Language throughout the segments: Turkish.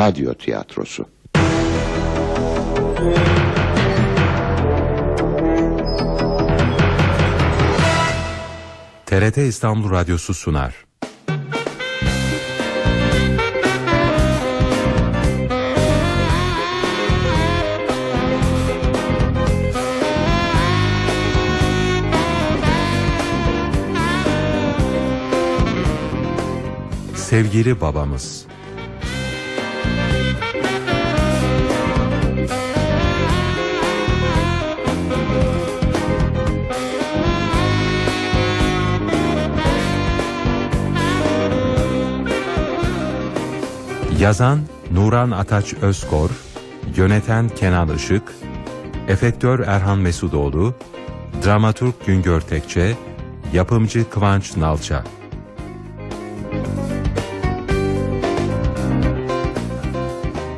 radyo tiyatrosu. TRT İstanbul Radyosu sunar. Sevgili babamız Yazan Nuran Ataç Özkor Yöneten Kenan Işık Efektör Erhan Mesudoğlu Dramaturg Güngör Tekçe Yapımcı Kıvanç Nalça.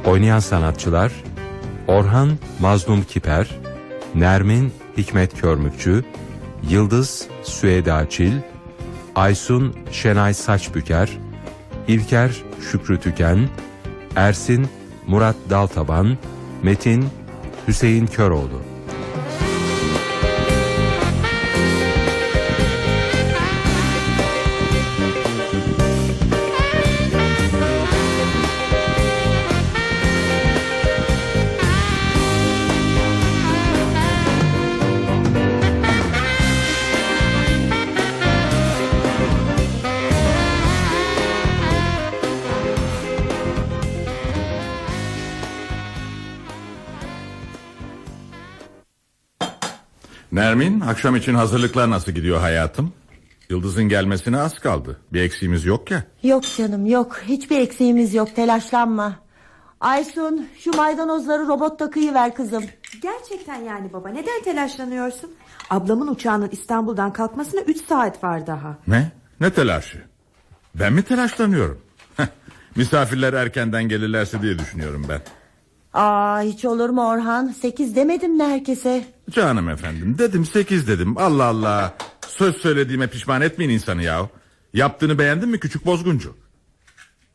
Oynayan sanatçılar Orhan Mazlum Kiper Nermin Hikmet Körmükçü Yıldız Süeda Çil Aysun Şenay Saçbüker İlker Şükrü Tüken Ersin Murat Daltaban Metin Hüseyin Köroğlu Nermin akşam için hazırlıklar nasıl gidiyor hayatım? Yıldız'ın gelmesine az kaldı. Bir eksiğimiz yok ya. Yok canım yok hiçbir eksiğimiz yok telaşlanma Aysun şu maydanozları robotta kıyıver kızım Gerçekten yani baba neden telaşlanıyorsun? Ablamın uçağının İstanbul'dan kalkmasına 3 saat var daha. Ne? Ne telaşı? Ben mi telaşlanıyorum? Misafirler erkenden gelirlerse diye düşünüyorum ben. Aa hiç olur mu Orhan sekiz demedim mi herkese Canım efendim dedim sekiz dedim. Allah Allah. Söz söylediğime pişman etmeyin insanı ya. Yaptığını beğendin mi küçük bozguncu?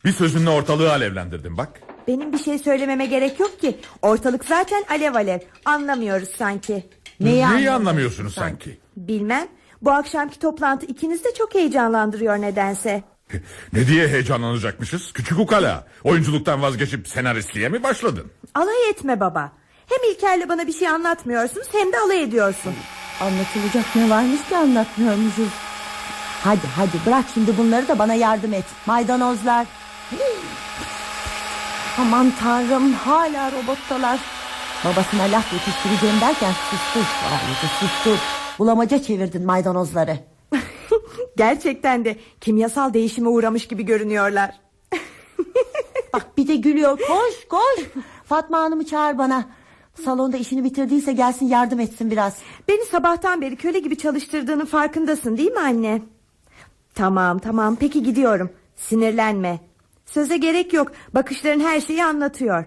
Bir sözünle ortalığı alevlendirdin bak. Benim bir şey söylememe gerek yok ki. Ortalık zaten alev alev. Anlamıyoruz sanki. Neyi, Neyi anlamıyorsunuz sanki? Bilmem. Bu akşamki toplantı ikiniz de çok heyecanlandırıyor nedense. Ne diye heyecanlanacakmışız? Küçük ukala. Oyunculuktan vazgeçip senaristliğe mi başladın? Alay etme baba. Hem İlker'le bana bir şey anlatmıyorsunuz hem de alay ediyorsun. Anlatılacak ne varmış ki anlatmıyormuşuz Hadi hadi bırak şimdi bunları da bana yardım et Maydanozlar Hii. Aman tanrım hala robottalar Babasına laf yetiştireceğim derken sustur sustur Bulamaca çevirdin maydanozları Gerçekten de kimyasal değişime uğramış gibi görünüyorlar. Bak bir de gülüyor koş koş Fatma Hanım'ı çağır bana Salonda işini bitirdiyse gelsin yardım etsin biraz Beni sabahtan beri köle gibi çalıştırdığının farkındasın değil mi anne? Tamam tamam peki gidiyorum. Sinirlenme. Söze gerek yok. Bakışların her şeyi anlatıyor.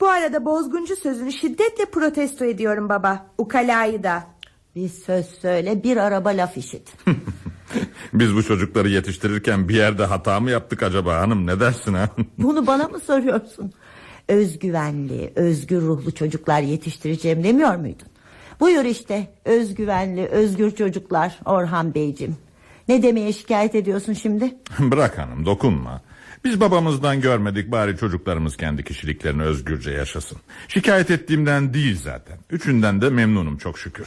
Bu arada bozguncu sözünü şiddetle protesto ediyorum baba. Ukalayı da. Bir söz söyle bir araba laf işit Biz bu çocukları yetiştirirken bir yerde hata mı yaptık acaba hanım ne dersin ha? Bunu bana mı soruyorsun? Özgüvenli, özgür ruhlu çocuklar yetiştireceğim demiyor muydun? Buyur işte özgüvenli, özgür çocuklar Orhan Beyciğim. Ne demeye şikayet ediyorsun şimdi? Bırak hanım dokunma. Biz babamızdan görmedik bari çocuklarımız kendi kişiliklerini özgürce yaşasın. Şikayet ettiğimden değil zaten. Üçünden de memnunum çok şükür.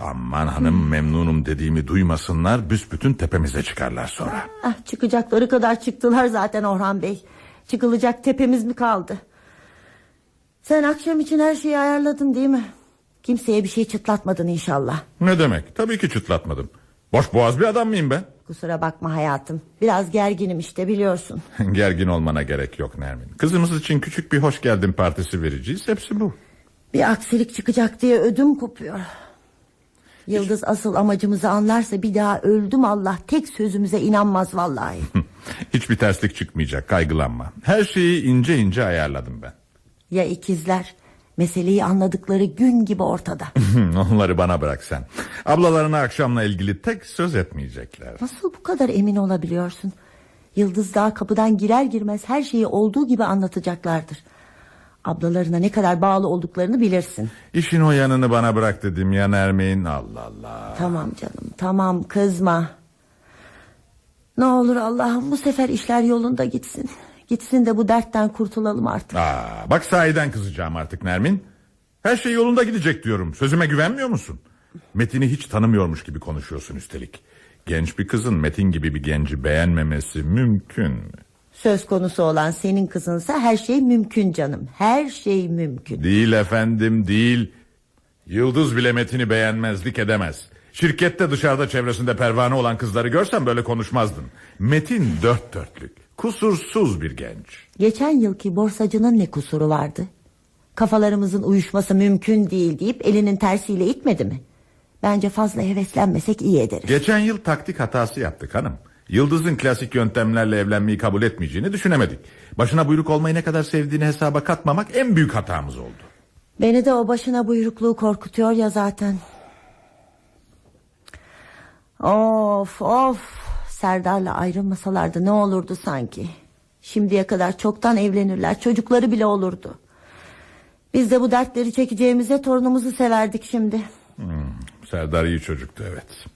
Aman hanım memnunum dediğimi duymasınlar büsbütün tepemize çıkarlar sonra. Ah, çıkacakları kadar çıktılar zaten Orhan Bey. Çıkılacak tepemiz mi kaldı? Sen akşam için her şeyi ayarladın değil mi? Kimseye bir şey çıtlatmadın inşallah. Ne demek tabii ki çıtlatmadım. Boş boğaz bir adam mıyım ben? Kusura bakma hayatım. Biraz gerginim işte biliyorsun. Gergin olmana gerek yok Nermin. Kızımız için küçük bir hoş geldin partisi vereceğiz. Hepsi bu. Bir aksilik çıkacak diye ödüm kopuyor. Yıldız asıl amacımızı anlarsa bir daha öldüm Allah tek sözümüze inanmaz vallahi. Hiçbir terslik çıkmayacak kaygılanma. Her şeyi ince ince ayarladım ben. ya ikizler meseleyi anladıkları gün gibi ortada. Onları bana bırak sen. Ablalarına akşamla ilgili tek söz etmeyecekler. Nasıl bu kadar emin olabiliyorsun? Yıldız daha kapıdan girer girmez her şeyi olduğu gibi anlatacaklardır. Ablalarına ne kadar bağlı olduklarını bilirsin. İşin o yanını bana bırak dedim ya Nermin. Allah Allah. Tamam canım tamam kızma. Ne olur Allah'ım bu sefer işler yolunda gitsin. Gitsin de bu dertten kurtulalım artık. Aa, bak sahiden kızacağım artık Nermin. Her şey yolunda gidecek diyorum. Sözüme güvenmiyor musun? Metin'i hiç tanımıyormuş gibi konuşuyorsun üstelik. Genç bir kızın Metin gibi bir genci beğenmemesi mümkün mü? Söz konusu olan senin kızınsa her şey mümkün canım. Her şey mümkün. Değil efendim değil. Yıldız bile Metin'i beğenmezlik edemez. Şirkette dışarıda çevresinde pervane olan kızları görsen böyle konuşmazdın. Metin dört dörtlük. Kusursuz bir genç. Geçen yılki borsacının ne kusuru vardı? Kafalarımızın uyuşması mümkün değil deyip elinin tersiyle itmedi mi? Bence fazla heveslenmesek iyi ederiz. Geçen yıl taktik hatası yaptık hanım. Yıldız'ın klasik yöntemlerle evlenmeyi kabul etmeyeceğini düşünemedik. Başına buyruk olmayı ne kadar sevdiğini hesaba katmamak en büyük hatamız oldu. Beni de o başına buyrukluğu korkutuyor ya zaten. Of of. Serdar'la ayrılmasalardı ne olurdu sanki. Şimdiye kadar çoktan evlenirler. Çocukları bile olurdu. Biz de bu dertleri çekeceğimize torunumuzu severdik şimdi. Serdar iyi çocuktu evet.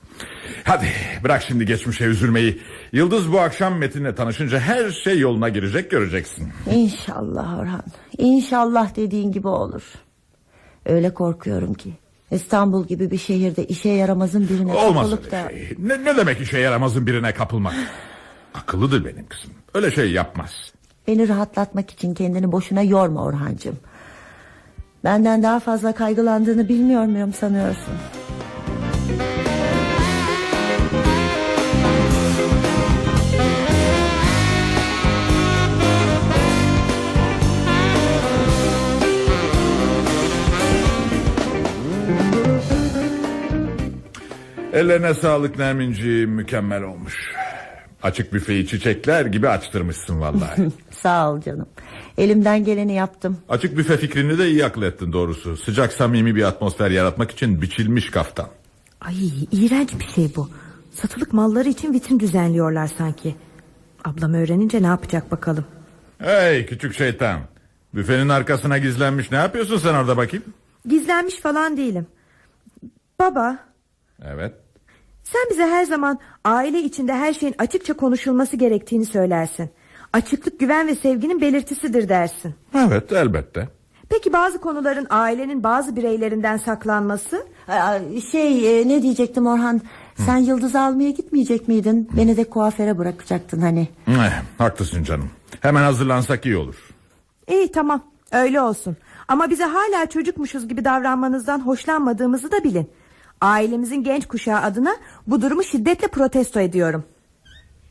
Hadi bırak şimdi geçmişe üzülmeyi. Yıldız bu akşam Metin'le tanışınca her şey yoluna girecek göreceksin. İnşallah Orhan. İnşallah dediğin gibi olur. Öyle korkuyorum ki. İstanbul gibi bir şehirde işe yaramazın birine Olmaz kapılıp öyle da... şey. Ne, ne demek işe yaramazın birine kapılmak? Akıllıdır benim kızım. Öyle şey yapmaz. Beni rahatlatmak için kendini boşuna yorma Orhancığım. Benden daha fazla kaygılandığını bilmiyor muyum sanıyorsun? Ellerine sağlık Nermin'ciğim mükemmel olmuş. Açık büfeyi çiçekler gibi açtırmışsın vallahi. Sağ ol canım. Elimden geleni yaptım. Açık büfe fikrini de iyi akıl ettin doğrusu. Sıcak samimi bir atmosfer yaratmak için biçilmiş kaftan. Ay iğrenç bir şey bu. Satılık malları için vitrin düzenliyorlar sanki. Ablam öğrenince ne yapacak bakalım. Hey küçük şeytan. Büfenin arkasına gizlenmiş ne yapıyorsun sen orada bakayım? Gizlenmiş falan değilim. Baba Evet. Sen bize her zaman aile içinde her şeyin açıkça konuşulması gerektiğini söylersin. Açıklık güven ve sevginin belirtisidir dersin. Evet elbette. Peki bazı konuların ailenin bazı bireylerinden saklanması? Şey e, ne diyecektim Orhan? Sen Yıldız almaya gitmeyecek miydin? Beni de kuaföre bırakacaktın hani. Eh, haklısın canım. Hemen hazırlansak iyi olur. İyi tamam öyle olsun. Ama bize hala çocukmuşuz gibi davranmanızdan hoşlanmadığımızı da bilin. Ailemizin genç kuşağı adına bu durumu şiddetle protesto ediyorum.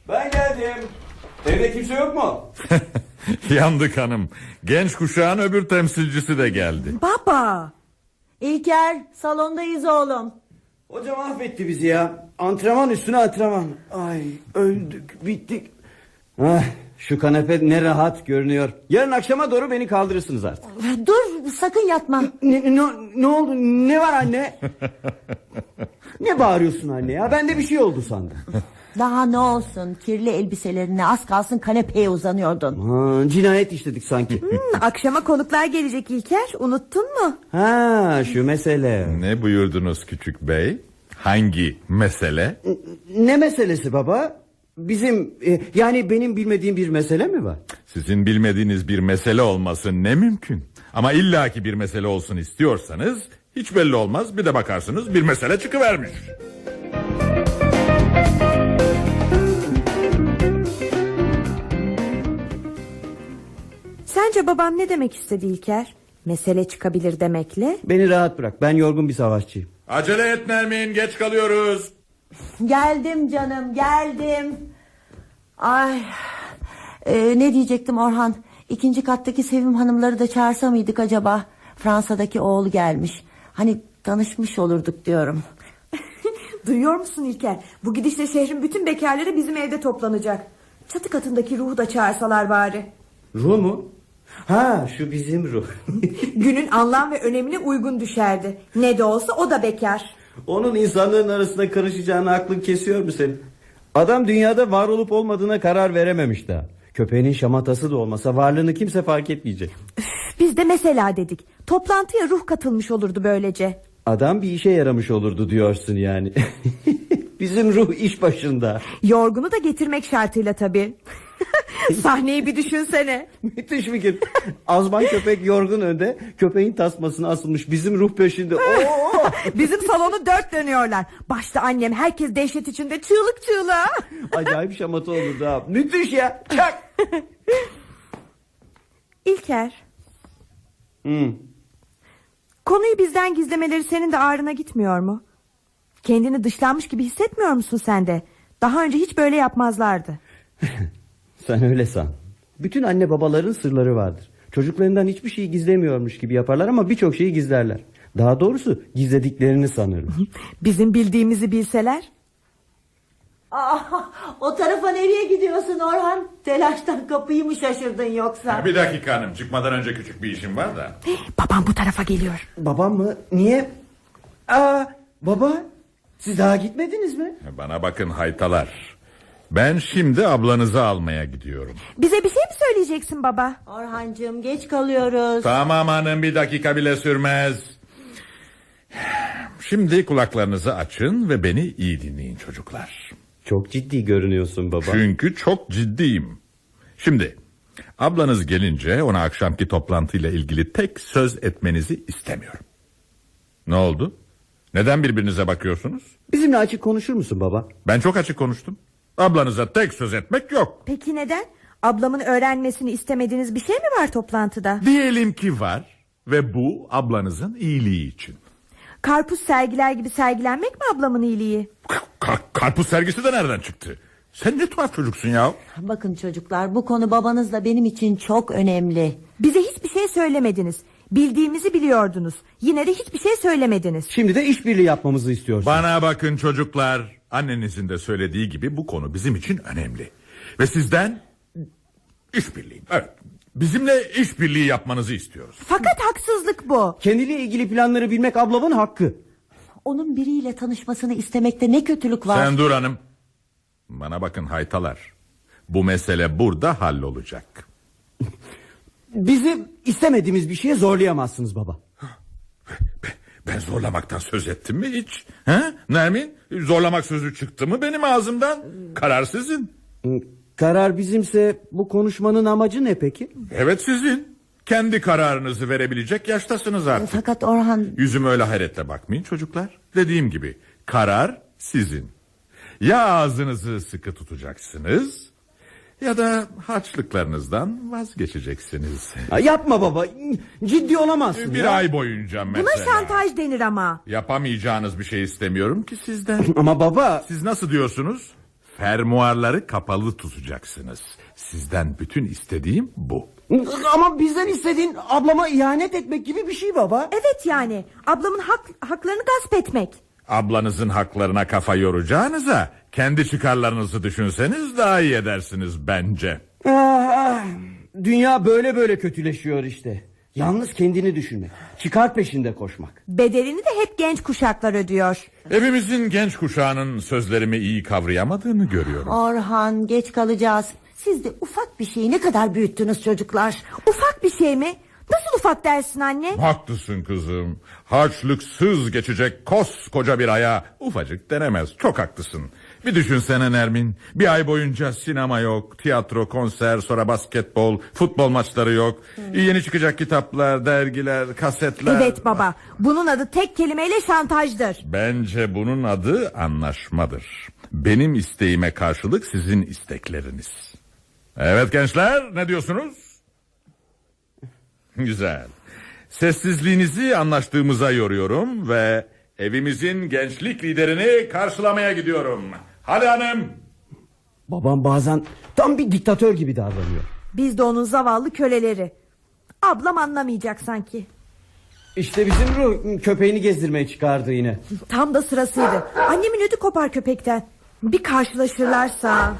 Ben geldim. Evde kimse yok mu? Yandık hanım. Genç kuşağın öbür temsilcisi de geldi. Baba İlker salondayız oğlum. Hoca mahvetti bizi ya. Antrenman üstüne antrenman. Ay öldük bittik. Ah, şu kanepe ne rahat görünüyor. Yarın akşama doğru beni kaldırırsınız artık. Dur sakın yatma. Ne, ne, ne oldu? Ne var anne? ne bağırıyorsun anne ya? Bende bir şey oldu sandım. Daha ne olsun kirli elbiselerine az kalsın kanepeye uzanıyordun. Ha, cinayet işledik sanki. hmm, akşama konuklar gelecek İlker unuttun mu? ha şu mesele. Ne buyurdunuz küçük bey? Hangi mesele? Ne meselesi baba? Bizim e, yani benim bilmediğim bir mesele mi var? Sizin bilmediğiniz bir mesele olması ne mümkün. Ama illaki bir mesele olsun istiyorsanız hiç belli olmaz. Bir de bakarsınız bir mesele çıkıvermiş. Sence babam ne demek istedi İlker? Mesele çıkabilir demekle. Beni rahat bırak. Ben yorgun bir savaşçıyım. Acele et Nermin geç kalıyoruz. Geldim canım geldim. Ay Ee, ne diyecektim Orhan? İkinci kattaki Sevim hanımları da çağırsa mıydık acaba? Fransa'daki oğlu gelmiş. Hani tanışmış olurduk diyorum. Duyuyor musun İlker? Bu gidişle şehrin bütün bekarları bizim evde toplanacak. Çatı katındaki ruhu da çağırsalar bari. Ruh mu? Ha şu bizim ruh. Günün anlam ve önemine uygun düşerdi. Ne de olsa o da bekar. Onun insanların arasında karışacağını aklın kesiyor mu senin? Adam dünyada var olup olmadığına karar verememiş daha. Köpeğinin şamatası da olmasa varlığını kimse fark etmeyecek. Biz de mesela dedik. Toplantıya ruh katılmış olurdu böylece. Adam bir işe yaramış olurdu diyorsun yani. Bizim ruh iş başında. Yorgunu da getirmek şartıyla tabii. Sahneyi bir düşünsene. Müthiş fikir. Azman köpek yorgun önde, köpeğin tasmasına asılmış bizim ruh peşinde. Oo! Bizim salonu dört dönüyorlar. Başta annem herkes dehşet içinde çığlık çığlığa. Acayip şamata olurdu ha. Müthiş ya. Çak. İlker. Hmm. Konuyu bizden gizlemeleri senin de ağrına gitmiyor mu? Kendini dışlanmış gibi hissetmiyor musun sen de? Daha önce hiç böyle yapmazlardı. Sen öyle san. Bütün anne babaların sırları vardır. Çocuklarından hiçbir şeyi gizlemiyormuş gibi yaparlar ama birçok şeyi gizlerler. Daha doğrusu gizlediklerini sanırlar. Bizim bildiğimizi bilseler. Aa, o tarafa nereye gidiyorsun Orhan? Telaştan kapıyı mı şaşırdın yoksa? Bir dakika hanım çıkmadan önce küçük bir işim var da. Babam bu tarafa geliyor. Babam mı? Niye? Aa, baba siz daha gitmediniz mi? Bana bakın haytalar. Ben şimdi ablanızı almaya gidiyorum. Bize bir şey mi söyleyeceksin baba? Orhancığım geç kalıyoruz. Tamam hanım bir dakika bile sürmez. Şimdi kulaklarınızı açın ve beni iyi dinleyin çocuklar. Çok ciddi görünüyorsun baba. Çünkü çok ciddiyim. Şimdi ablanız gelince ona akşamki toplantıyla ilgili tek söz etmenizi istemiyorum. Ne oldu? Neden birbirinize bakıyorsunuz? Bizimle açık konuşur musun baba? Ben çok açık konuştum. Ablanıza tek söz etmek yok. Peki neden? Ablamın öğrenmesini istemediğiniz bir şey mi var toplantıda? Diyelim ki var ve bu ablanızın iyiliği için. Karpuz sergiler gibi sergilenmek mi ablamın iyiliği? Ka- karpuz sergisi de nereden çıktı? Sen ne tuhaf çocuksun ya. Bakın çocuklar bu konu babanızla benim için çok önemli. Bize hiçbir şey söylemediniz. Bildiğimizi biliyordunuz. Yine de hiçbir şey söylemediniz. Şimdi de işbirliği yapmamızı istiyorsun. Bana bakın çocuklar. Annenizin de söylediği gibi bu konu bizim için önemli. Ve sizden işbirliği. Evet. Bizimle işbirliği yapmanızı istiyoruz. Fakat haksızlık bu. Kendiyle ilgili planları bilmek ablamın hakkı. Onun biriyle tanışmasını istemekte ne kötülük var? Sen dur hanım. Bana bakın haytalar. Bu mesele burada hallolacak. Bizi istemediğimiz bir şeye zorlayamazsınız baba. Ben zorlamaktan söz ettim mi hiç? He? Nermin? Zorlamak sözü çıktı mı benim ağzımdan? Karar sizin. Karar bizimse bu konuşmanın amacı ne peki? Evet sizin. Kendi kararınızı verebilecek yaştasınız artık. Fakat Orhan Yüzüme öyle hayretle bakmayın çocuklar. Dediğim gibi karar sizin. Ya ağzınızı sıkı tutacaksınız ya da harçlıklarınızdan vazgeçeceksiniz. Ha, yapma baba. Ciddi olamazsın Bir ya. ay boyunca mesela. Buna şantaj denir ama. Yapamayacağınız bir şey istemiyorum ki sizden. Ama baba Siz nasıl diyorsunuz? Fermuarları kapalı tutacaksınız. Sizden bütün istediğim bu. ama bizden istediğin ablama ihanet etmek gibi bir şey baba. Evet yani. Ablamın hak, haklarını gasp etmek. Ablanızın haklarına kafa yoracağınıza kendi çıkarlarınızı düşünseniz daha iyi edersiniz bence. Ah. Dünya böyle böyle kötüleşiyor işte. Yalnız kendini düşünmek. Çıkar peşinde koşmak. Bedelini de hep genç kuşaklar ödüyor. Evimizin genç kuşağının sözlerimi iyi kavrayamadığını görüyorum. Orhan geç kalacağız. Siz de ufak bir şeyi ne kadar büyüttünüz çocuklar. Ufak bir şey mi? Nasıl ufak dersin anne? Haklısın kızım. Harçlıksız geçecek koskoca bir aya ufacık denemez. Çok haklısın. Bir düşünsene Nermin. Bir ay boyunca sinema yok, tiyatro, konser, sonra basketbol, futbol maçları yok. Yeni çıkacak kitaplar, dergiler, kasetler. Evet baba. Bunun adı tek kelimeyle şantajdır. Bence bunun adı anlaşmadır. Benim isteğime karşılık sizin istekleriniz. Evet gençler ne diyorsunuz? Güzel. Sessizliğinizi anlaştığımıza yoruyorum ve evimizin gençlik liderini karşılamaya gidiyorum. Hadi hanım. Babam bazen tam bir diktatör gibi davranıyor. Biz de onun zavallı köleleri. Ablam anlamayacak sanki. İşte bizim ruh köpeğini gezdirmeye çıkardı yine. Tam da sırasıydı. Annemin ödü kopar köpekten. Bir karşılaşırlarsa.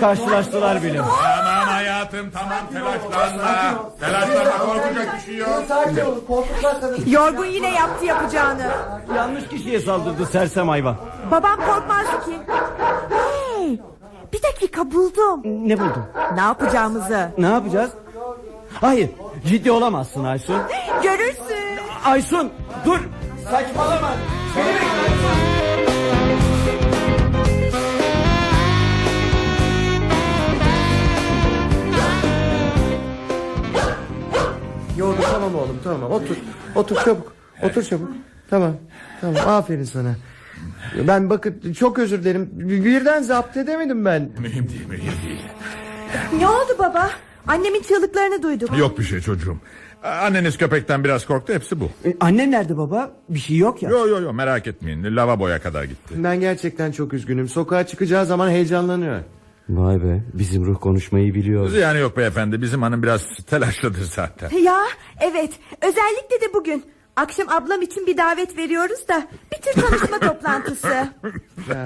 Karşılaştılar bile. Aman ayağım hayatım tamam telaşlanma. Telaşlanma korkacak bir şey yok. Sakin ol korkutmazsanız. Yorgun yine yaptı yapacağını. Yanlış kişiye saldırdı sersem hayvan. Babam korkmazdı ki. Hey, bir dakika buldum. Ne buldun? Ne yapacağımızı. Ne yapacağız? Hayır ciddi olamazsın Aysun. Görürsün. Aysun dur saçmalama. Seni Yorgun tamam oğlum tamam otur. Otur çabuk. Otur çabuk. Tamam. Tamam aferin sana. Ben bakın çok özür dilerim. Birden zapt edemedim ben. Mühim değil mühim değil. Ne oldu baba? Annemin çığlıklarını duyduk. Yok bir şey çocuğum. Anneniz köpekten biraz korktu hepsi bu. E, Annen nerede baba? Bir şey yok ya. Yo yo yo merak etmeyin lavaboya kadar gitti. Ben gerçekten çok üzgünüm. Sokağa çıkacağı zaman heyecanlanıyor. Vay be bizim ruh konuşmayı biliyor. Yani yok beyefendi bizim hanım biraz telaşlıdır zaten. Ya evet özellikle de bugün. Akşam ablam için bir davet veriyoruz da bir tür tanışma toplantısı.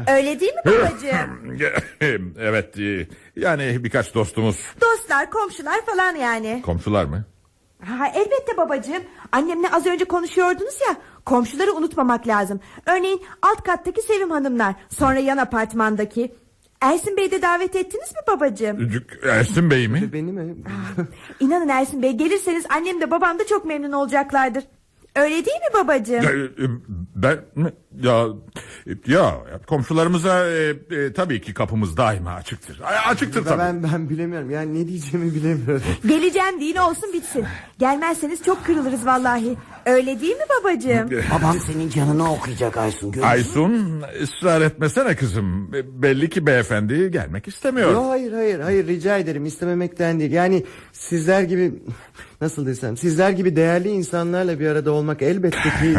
Öyle değil mi babacığım? evet e, yani birkaç dostumuz Dostlar komşular falan yani. komşular mı? Ha, elbette babacığım. Annemle az önce konuşuyordunuz ya. Komşuları unutmamak lazım. Örneğin alt kattaki Sevim hanımlar. Sonra yan apartmandaki. Ersin Bey'i de davet ettiniz mi babacığım? Ersin Bey mi? Beni mi? İnanın Ersin Bey gelirseniz annem de babam da çok memnun olacaklardır. Öyle değil mi babacığım? E, Ben mi? Ya ya komşularımıza e, e, tabii ki kapımız daima açıktır. A- Açıktır tabii. ben ben bilemiyorum. Yani ne diyeceğimi bilemiyorum. Geleceğim deyin olsun bitsin. Gelmezseniz çok kırılırız vallahi. Öyle değil mi babacığım? Babam senin canını okuyacak Aysun. görüyor musun? Aysun ısrar etmesene kızım. E, Belli ki beyefendi gelmek istemiyor. Yo, hayır hayır hayır rica ederim istememekten değil. Yani sizler gibi nasıl desem sizler gibi değerli insanlarla bir arada olmak elbette ki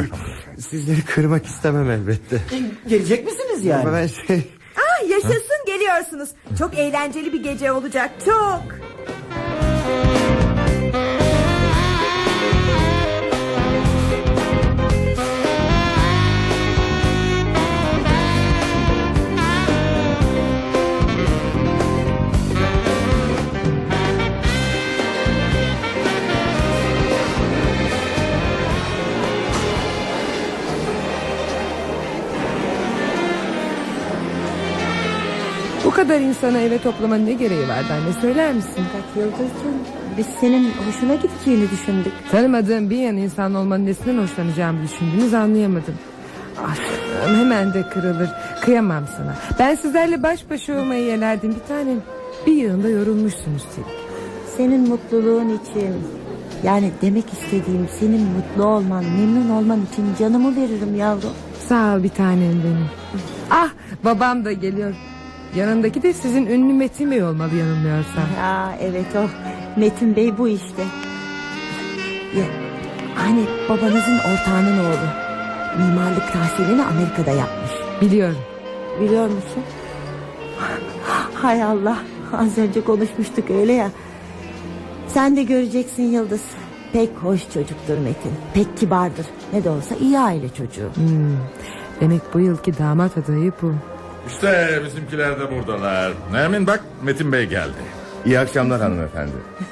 sizleri kırmak istemem elbette. Gelecek misiniz yani? Ama ben şey Ah yaşasın geliyorsunuz. Çok eğlenceli bir gece olacak çok. Kadar insanı eve toplamanın ne gereği vardı anne söyler misin? Bak Yıldız'cığım biz senin hoşuna gideceğini düşündük. Tanımadığım bir yan insan olmanın nesinden hoşlanacağımı düşündünüz anlayamadım. Aşkım hemen de kırılır. Kıyamam sana. Ben sizlerle baş başa olmayı yenerdim bir tanem. Bir yığında yorulmuşsunuz tabii. Senin mutluluğun için yani demek istediğim senin mutlu olman memnun olman için canımı veririm yavrum. Sağ ol bir tanem benim. Ah babam da geliyor. Yanındaki de sizin ünlü Metin Bey olmalı yanılmıyorsam. Ya evet o Metin Bey bu işte. Ya, hani babanızın ortağının oğlu. Mimarlık tahsilini Amerika'da yapmış. Biliyorum. Biliyor musun? Hay Allah az önce konuşmuştuk öyle ya. Sen de göreceksin Yıldız. Pek hoş çocuktur Metin. Pek kibardır. Ne de olsa iyi aile çocuğu. Demek bu yılki damat adayı bu. İşte bizimkiler de buradalar. Nermin bak Metin Bey geldi. İyi akşamlar hanımefendi.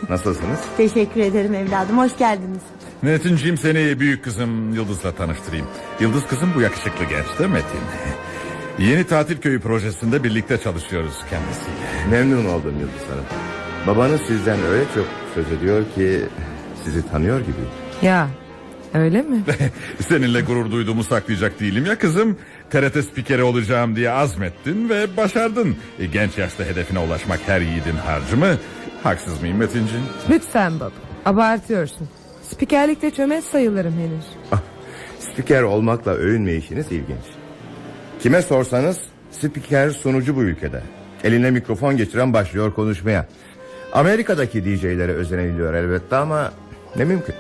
Nasılsınız? Teşekkür ederim evladım. Hoş geldiniz. Metin'ciğim seni büyük kızım Yıldız'la tanıştırayım. Yıldız kızım bu yakışıklı genç de Metin. Yeni tatil köyü projesinde birlikte çalışıyoruz kendisiyle. Memnun oldum Yıldız Hanım. Babanız sizden öyle çok söz ediyor ki sizi tanıyor gibi. Ya öyle mi? Seninle gurur duyduğumu saklayacak değilim ya kızım. TRT spikeri olacağım diye azmettin ve başardın. E, genç yaşta hedefine ulaşmak her yiğidin harcı mı? Haksız mıyım Metinciğim? Lütfen baba. Abartıyorsun. Spikerlikte çömez sayılırım henüz. Ah, spiker olmakla övünmeyişiniz ilginç. Kime sorsanız spiker sunucu bu ülkede. Eline mikrofon geçiren başlıyor konuşmaya. Amerika'daki DJ'lere özeniliyor elbette ama ne mümkün.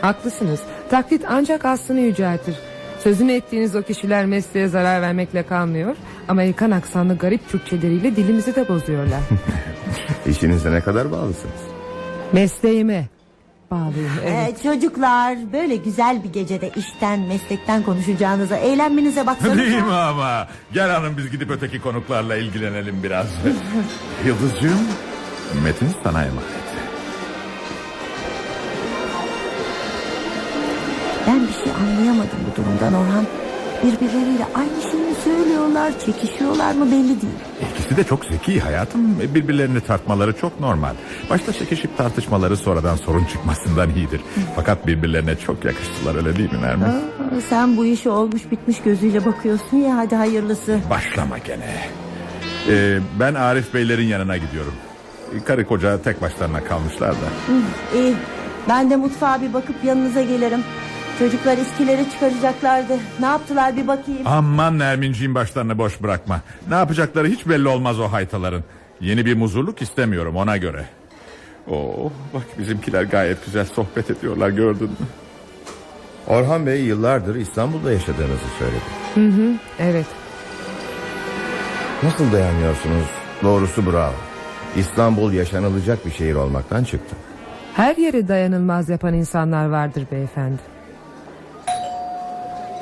Haklısınız. Taklit ancak aslını yüceltir. Sözünü ettiğiniz o kişiler mesleğe zarar vermekle kalmıyor. Amerikan aksanlı garip Türkçeleriyle dilimizi de bozuyorlar. İşinize ne kadar bağlısınız? Mesleğime bağlıyım. Evet. Ee, çocuklar böyle güzel bir gecede işten meslekten konuşacağınıza eğlenmenize baksanıza. Değil mi ama? Gel hanım biz gidip öteki konuklarla ilgilenelim biraz. Yıldızcığım Metin sana emanet. Ben bir şey anlayamadım bu durumdan Orhan. Birbirleriyle aynı şeyi mi söylüyorlar, çekişiyorlar mı belli değil. İkisi de çok zeki hayatım. Birbirlerini tartmaları çok normal. Başta çekişip tartışmaları sonradan sorun çıkmasından iyidir. Fakat birbirlerine çok yakıştılar öyle değil mi Nermin? Aa, sen bu işi olmuş bitmiş gözüyle bakıyorsun ya hadi hayırlısı. Başlama gene. Ee, ben Arif Beylerin yanına gidiyorum. Karı koca tek başlarına kalmışlar da. İyi ben de mutfağa bir bakıp yanınıza gelirim. Çocuklar iskileri çıkaracaklardı. Ne yaptılar bir bakayım. Aman Nerminciğim başlarını boş bırakma. Ne yapacakları hiç belli olmaz o haytaların. Yeni bir muzurluk istemiyorum ona göre. Oo, bak bizimkiler gayet güzel sohbet ediyorlar gördün mü? Orhan Bey yıllardır İstanbul'da yaşadığınızı söyledi. Evet. Nasıl dayanıyorsunuz? Doğrusu bravo. İstanbul yaşanılacak bir şehir olmaktan çıktı. Her yere dayanılmaz yapan insanlar vardır beyefendi.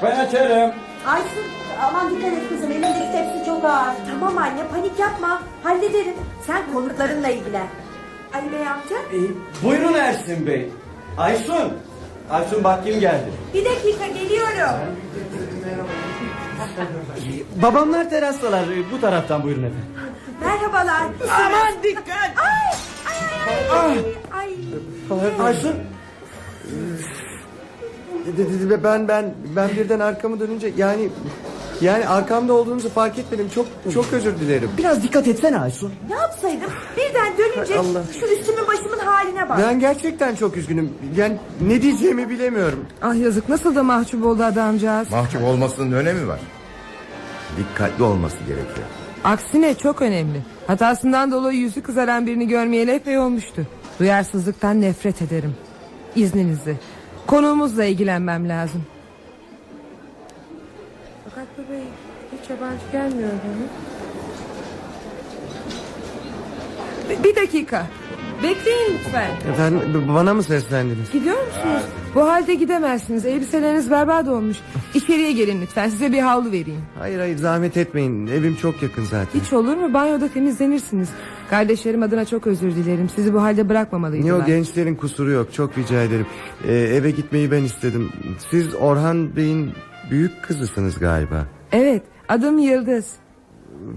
Ben açarım. Aysun aman dikkat et kızım elindeki tepsi çok ağır. Tamam anne panik yapma. Hallederim. Sen konuklarınla ilgilen. Ali Bey amca. Ee, buyurun Ersin Bey. Aysun. Aysun bak kim geldi. Bir dakika geliyorum. Babamlar terastalar. Ee, Bu taraftan buyurun efendim. Merhabalar. Aman dikkat. Ay ay ay. ay. ay. Aysun. Ben ben ben birden arkamı dönünce yani yani arkamda olduğunuzu fark etmedim. Çok çok özür dilerim. Biraz dikkat etsene Aysun. Ne yapsaydım? Birden dönünce Allah. şu üstümün başımın haline bak. Ben gerçekten çok üzgünüm. Yani ne diyeceğimi bilemiyorum. Ah yazık nasıl da mahcup oldu adamcağız. Mahcup olmasının önemi var. Dikkatli olması gerekiyor. Aksine çok önemli. Hatasından dolayı yüzü kızaran birini görmeyeli epey olmuştu. Duyarsızlıktan nefret ederim. İzninizle. Konuğumuzla ilgilenmem lazım. Fakat bebeğim hiç yabancı gelmiyor bana. Bir- Bir dakika. Bekleyin lütfen. Efendim b- bana mı seslendiniz? Gidiyor musunuz? Bu halde gidemezsiniz. Elbiseleriniz berbat olmuş. İçeriye gelin lütfen. Size bir havlu vereyim. Hayır hayır zahmet etmeyin. Evim çok yakın zaten. Hiç olur mu? Banyoda temizlenirsiniz. Kardeşlerim adına çok özür dilerim. Sizi bu halde bırakmamalıydılar. Yok gençlerin kusuru yok. Çok rica ederim. Ee, eve gitmeyi ben istedim. Siz Orhan Bey'in büyük kızısınız galiba. Evet. Adım Yıldız.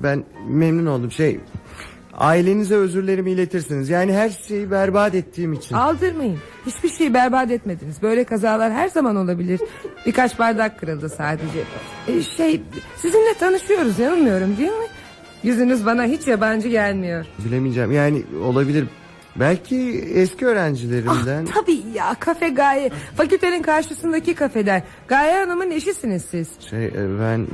Ben memnun oldum. Şey ailenize özürlerimi iletirsiniz. Yani her şeyi berbat ettiğim için. Aldırmayın. Hiçbir şeyi berbat etmediniz. Böyle kazalar her zaman olabilir. Birkaç bardak kırıldı sadece. Ee, şey sizinle tanışıyoruz yanılmıyorum değil mi? Yüzünüz bana hiç yabancı gelmiyor. Bilemeyeceğim. Yani olabilir. Belki eski öğrencilerimden. Ah, tabii ya kafe Gaye. Fakültenin karşısındaki kafeden. Gaye Hanım'ın eşisiniz siz. Şey e, ben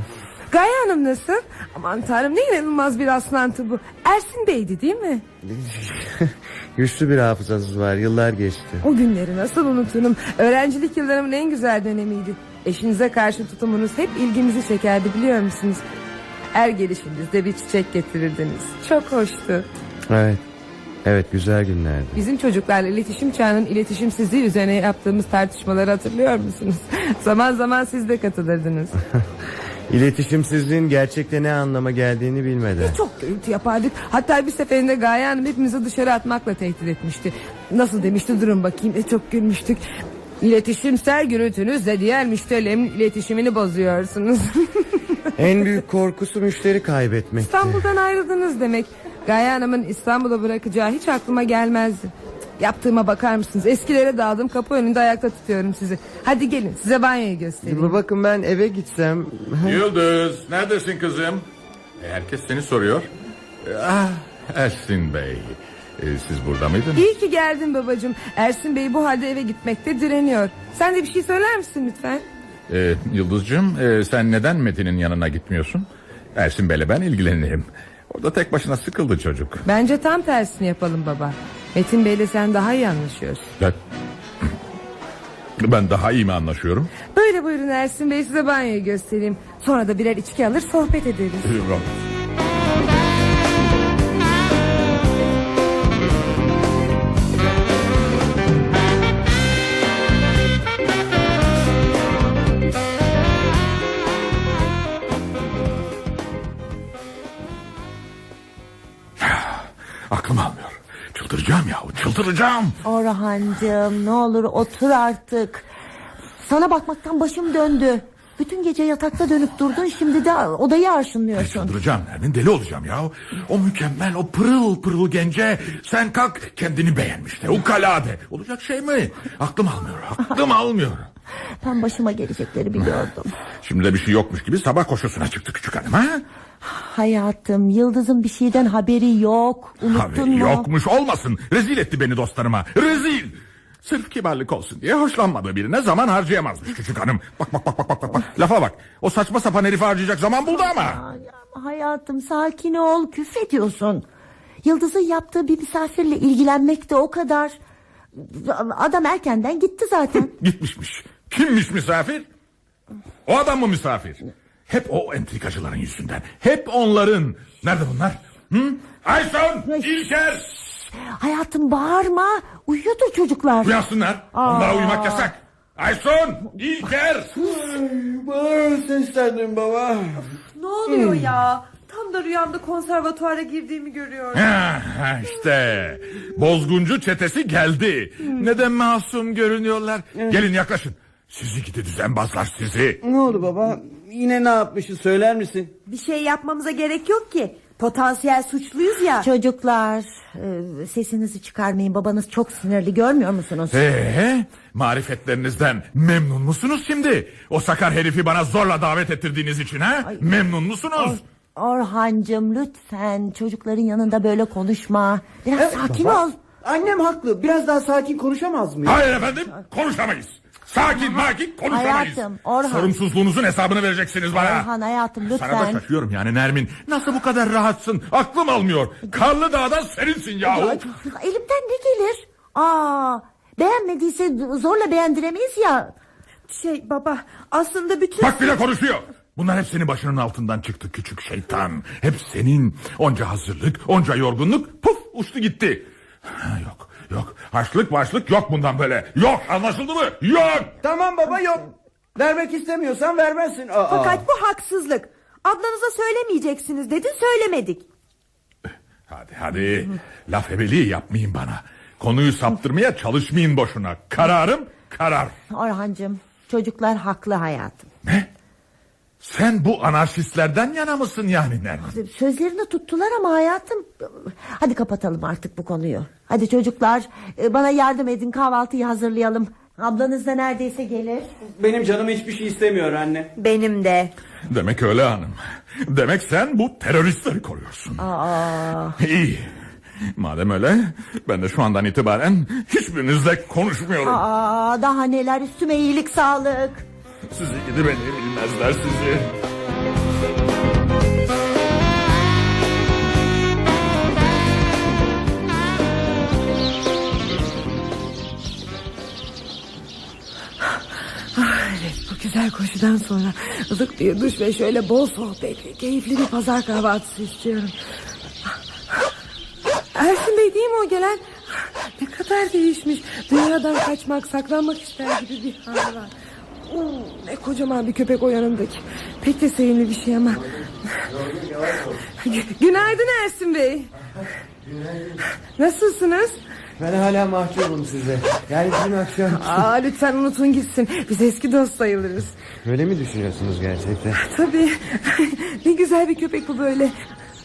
Gaye Hanım nasıl? Aman tanrım ne inanılmaz bir rastlantı bu. Ersin Bey'di değil mi? güçlü bir hafızanız var. Yıllar geçti. O günleri nasıl unuturum. Öğrencilik yıllarımın en güzel dönemiydi. Eşinize karşı tutumunuz hep ilgimizi çekerdi biliyor musunuz? Er gelişinizde bir çiçek getirirdiniz. Çok hoştu. Evet. Evet güzel günlerdi. Bizim çocuklarla iletişim çağının iletişimsizliği üzerine yaptığımız tartışmaları hatırlıyor musunuz? zaman zaman siz de katılırdınız. İletişimsizliğin gerçekte ne anlama geldiğini bilmeden. Çok gürültü yapardık. Hatta bir seferinde Gaye Hanım hepimizi dışarı atmakla tehdit etmişti. Nasıl demişti durun bakayım. E, çok gülmüştük. İletişimsel gürültünüzle diğer müşterilerimin iletişimini bozuyorsunuz. En büyük korkusu müşteri kaybetmekti. İstanbul'dan ayrıldınız demek. Gaye Hanım'ın İstanbul'a bırakacağı hiç aklıma gelmezdi. Yaptığıma bakar mısınız? Eskilere daldım kapı önünde ayakta tutuyorum sizi. Hadi gelin size banyoyu göstereyim. Bakın ben eve gitsem Yıldız neredesin kızım? E, herkes seni soruyor. Ah Ersin Bey. E, siz burada mıydınız? İyi ki geldin babacığım. Ersin Bey bu halde eve gitmekte direniyor. Sen de bir şey söyler misin lütfen? E, Yıldızcığım e, sen neden Metin'in yanına gitmiyorsun? Ersin Bey'le ben ilgilenirim. Orada tek başına sıkıldı çocuk. Bence tam tersini yapalım baba. Metin Bey'le sen daha iyi anlaşıyorsun. Ben, ben daha iyi mi anlaşıyorum? Böyle buyurun Ersin Bey size banyoyu göstereyim. Sonra da birer içki alır sohbet ederiz. Aklım almıyor. çıldıracağım. Orhancığım ne olur otur artık. Sana bakmaktan başım döndü. Bütün gece yatakta dönüp durdun şimdi de odayı arşınlıyorsun. Çıldıracağım Nermin deli olacağım ya. O mükemmel o pırıl pırıl gence sen kalk kendini beğenmiş de ukala de. Olacak şey mi? Aklım almıyor aklım almıyor. Ben başıma gelecekleri biliyordum. Şimdi de bir şey yokmuş gibi sabah koşusuna çıktı küçük hanım ha? Hayatım Yıldız'ın bir şeyden haberi yok. Unuttun Haberi mu? yokmuş olmasın. Rezil etti beni dostlarıma. Rezil. Sırf kibarlık olsun diye hoşlanmadığı birine zaman harcayamazmış küçük hanım. Bak bak bak bak bak bak. Lafa bak. O saçma sapan herifi harcayacak zaman buldu ama. Ay, Hayatım sakin ol küfrediyorsun. Yıldız'ın yaptığı bir misafirle ilgilenmek de o kadar. Adam erkenden gitti zaten. Gitmişmiş. Kimmiş misafir? O adam mı misafir? Hep o entrikacıların yüzünden. Hep onların. Nerede bunlar? Hı? Ayson! İlker! Hayatım bağırma. Uyuyordur çocuklar. Uyansınlar. Onlara uyumak yasak. Ayson! İlker! Bağır seslendim baba. Ne oluyor ya? Tam da rüyamda konservatuara girdiğimi görüyorum. Ha, ha, işte bozguncu çetesi geldi. Neden masum görünüyorlar? Gelin yaklaşın. Sizi gidi düzenbazlar sizi. Ne oldu baba? Yine ne yapmışız söyler misin? Bir şey yapmamıza gerek yok ki. Potansiyel suçluyuz ya. Çocuklar e, sesinizi çıkarmayın babanız çok sinirli görmüyor musunuz? Ee, marifetlerinizden memnun musunuz şimdi? O sakar herifi bana zorla davet ettirdiğiniz için ha? Memnun musunuz? Orhancığım lütfen çocukların yanında böyle konuşma. Biraz Evet, sakin baba. ol. Annem haklı. Biraz daha sakin konuşamaz mıyım? Hayır efendim konuşamayız. Sakin makin konuşamayız. Hayatım, Orhan. Sorumsuzluğunuzun hesabını vereceksiniz bana. Orhan hayatım Sana da lütfen. şaşıyorum yani Nermin. Nasıl bu kadar rahatsın? Aklım almıyor. Karlı dağdan serinsin yahu. Ay, Elimden ne gelir? Aa, beğenmediyse zorla beğendiremeyiz ya. Şey baba aslında bütün... Bak bile konuşuyor. Bunlar hep senin başının altından çıktı küçük şeytan. Hep senin. Onca hazırlık, onca yorgunluk puf uçtu gitti. Ha, yok, yok. Haçlık başlık yok bundan böyle. Yok anlaşıldı mı? Yok. Tamam baba yok. Vermek istemiyorsan vermezsin. Aa. Fakat bu haksızlık. Ablanıza söylemeyeceksiniz dedin söylemedik. Hadi hadi. Laf ebeliği yapmayın bana. Konuyu saptırmaya çalışmayın boşuna. Kararım karar. Orhancığım çocuklar haklı hayatım. Ne? Sen bu anarşistlerden yana mısın yani Nermin? Sözlerini tuttular ama hayatım. Hadi kapatalım artık bu konuyu. Hadi çocuklar e, bana yardım edin kahvaltıyı hazırlayalım. Ablanız da neredeyse gelir. Benim canım hiçbir şey istemiyor anne. Benim de. Demek öyle hanım. Demek sen bu teröristleri koruyorsun. Aa, İyi. Madem öyle ben de şu andan itibaren hiçbirinizle konuşmuyorum. aa, daha neler üstüme iyilik sağlık. Sizi gidi bilmezler sizi. Bu güzel koşudan sonra ılık bir duş ve şöyle bol sohbetli, keyifli bir pazar kahvaltısı istiyorum. Ersin Bey değil mi o gelen? Ne kadar değişmiş. Dünyadan kaçmak, saklanmak ister gibi bir hali var. Oo, ne kocaman bir köpek o yanındaki. Pek de sevimli bir şey ama. Gü- Günaydın Ersin Bey. Nasılsınız? Ben hala mahcubum size. Yani dün akşam... Aa, lütfen unutun gitsin. Biz eski dost sayılırız. Öyle mi düşünüyorsunuz gerçekten? Tabii. ne güzel bir köpek bu böyle.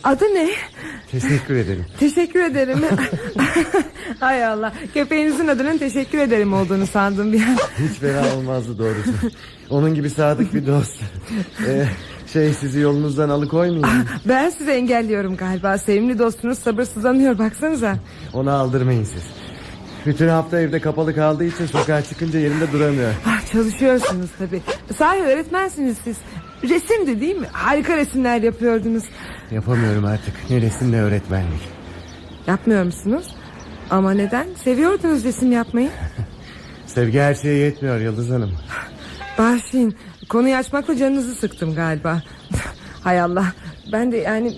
Adı ne? Teşekkür ederim. Teşekkür ederim. Hay Allah. Köpeğinizin adının teşekkür ederim olduğunu sandım bir an. Hiç fena olmazdı doğrusu. Onun gibi sadık bir dost. Ee, şey sizi yolunuzdan alıkoymayayım. Ben sizi engelliyorum galiba. Sevimli dostunuz sabırsızlanıyor baksanıza. Onu aldırmayın siz. Bütün hafta evde kapalı kaldığı için sokağa çıkınca yerinde duramıyor. Ah, çalışıyorsunuz tabii. Sahi öğretmensiniz siz. Resimdi değil mi? Harika resimler yapıyordunuz. Yapamıyorum artık. Ne resim ne öğretmenlik. Yapmıyor musunuz? Ama neden? Seviyordunuz resim yapmayı. Sevgi her şeye yetmiyor Yıldız Hanım. Bağışlayın. Konuyu açmakla canınızı sıktım galiba. Hay Allah. Ben de yani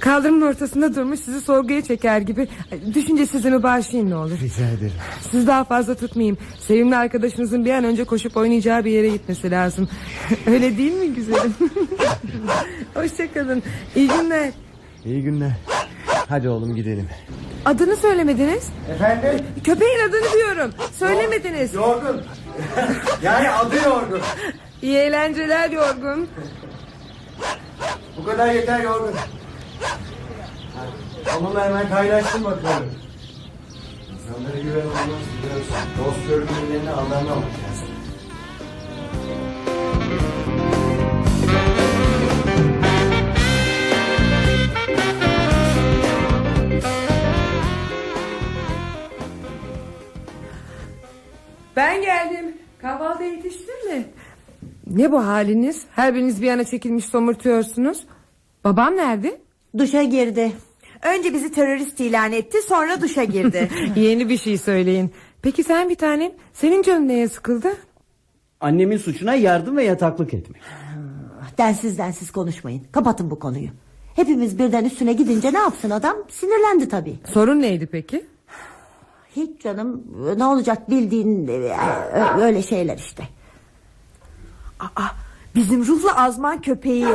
kaldırımın ortasında durmuş sizi sorguya çeker gibi. Düşüncesizliğimi bağışlayın ne olur. Rica ederim. Siz daha fazla tutmayayım. Sevimli arkadaşınızın bir an önce koşup oynayacağı bir yere gitmesi lazım. Öyle değil mi güzelim? Hoşçakalın. İyi günler. İyi günler. Hadi oğlum gidelim. Adını söylemediniz. Efendim? Köpeğin adını diyorum. Söylemediniz. Yorgun. yani adı yorgun. İyi eğlenceler yorgun. Bu kadar yeter yorgun. Onunla hemen kaynaştım bakalım. İnsanlara güven olmaz biliyorsun. Dost görünümlerini anlamamak lazım. Ben geldim. Kahvaltı yetiştin mi? Ne bu haliniz? Her biriniz bir yana çekilmiş somurtuyorsunuz. Babam nerede? Duşa girdi. Önce bizi terörist ilan etti sonra duşa girdi. Yeni bir şey söyleyin. Peki sen bir tanem senin canın neye sıkıldı? Annemin suçuna yardım ve yataklık etmek. Densiz densiz konuşmayın. Kapatın bu konuyu. Hepimiz birden üstüne gidince ne yapsın adam? Sinirlendi tabii. Sorun neydi peki? Hiç canım ne olacak bildiğin e, öyle şeyler işte. Aa, bizim ruhlu azman köpeği.